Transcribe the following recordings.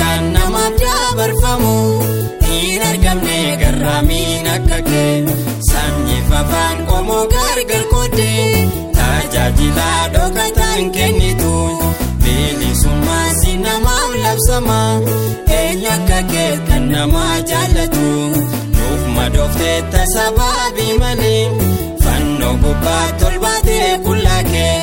kan namaaf dabarfamu hin argamne garraamiin akka kee sanyiif afaan qomoo gargar qoodee tajaajila dhokataan kennitu. Bilisummaa si namaaf labsama. Eenyu akka kee kan nama jaallatu. Nuuf madooftee tasabaabii malee. Fannoo gubbaa tolbaatee kullaakee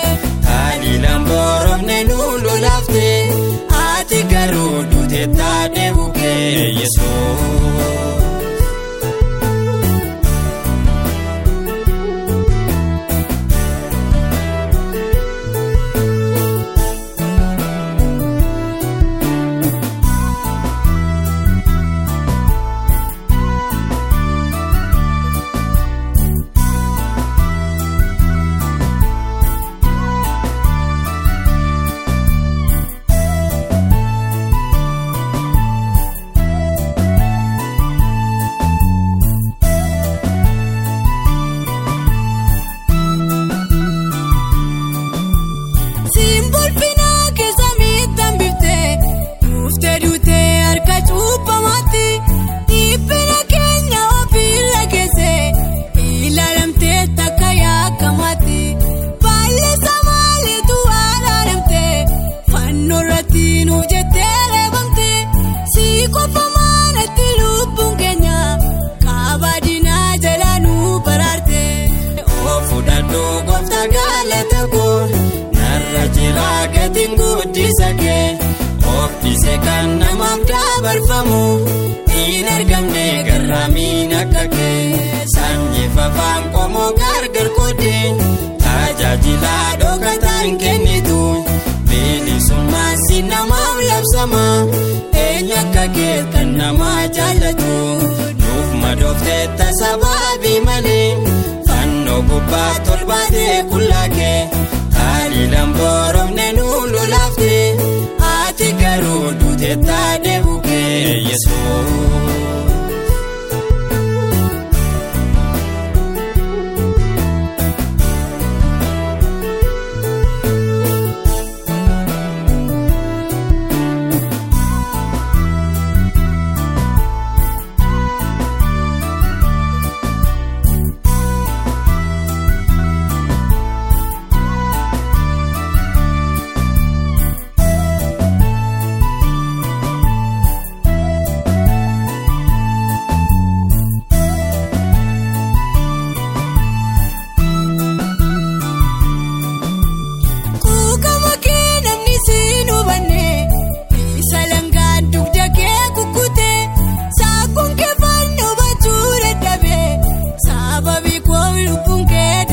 garraamiin akka kee sanyiif afaan qomoo gargar qoodee tajaajila dhokataan kennitu bilisummaa si namaaf labsama eenyu akka kee kan nama jaallatu nuuf madooftee tasabaabii malee fannoo gubbaa tolbaatee kullaakee haliilaan boorofne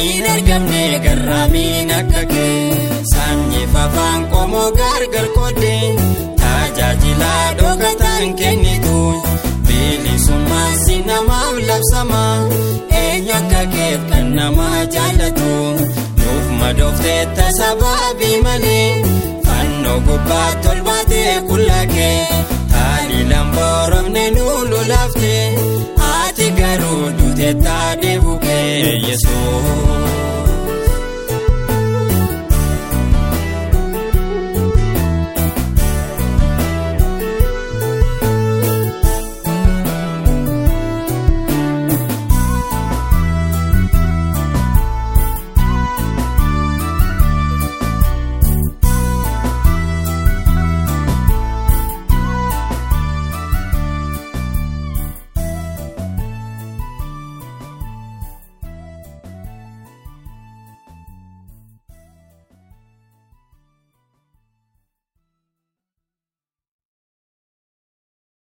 hin argamne garraamiin akka kee sanyiif afaan qomoo gargar qoodee tajaajila dhokataan kennitu bilisummaa si namaaf labsama eenyu akka kee kan nama jaallatu nuuf madooftee tasabaabii malee fannoo gubbaa tolbaatee kullaakee haliilaan boorofne nu lolaaftee. ati garuu duutee taatee que Jesús.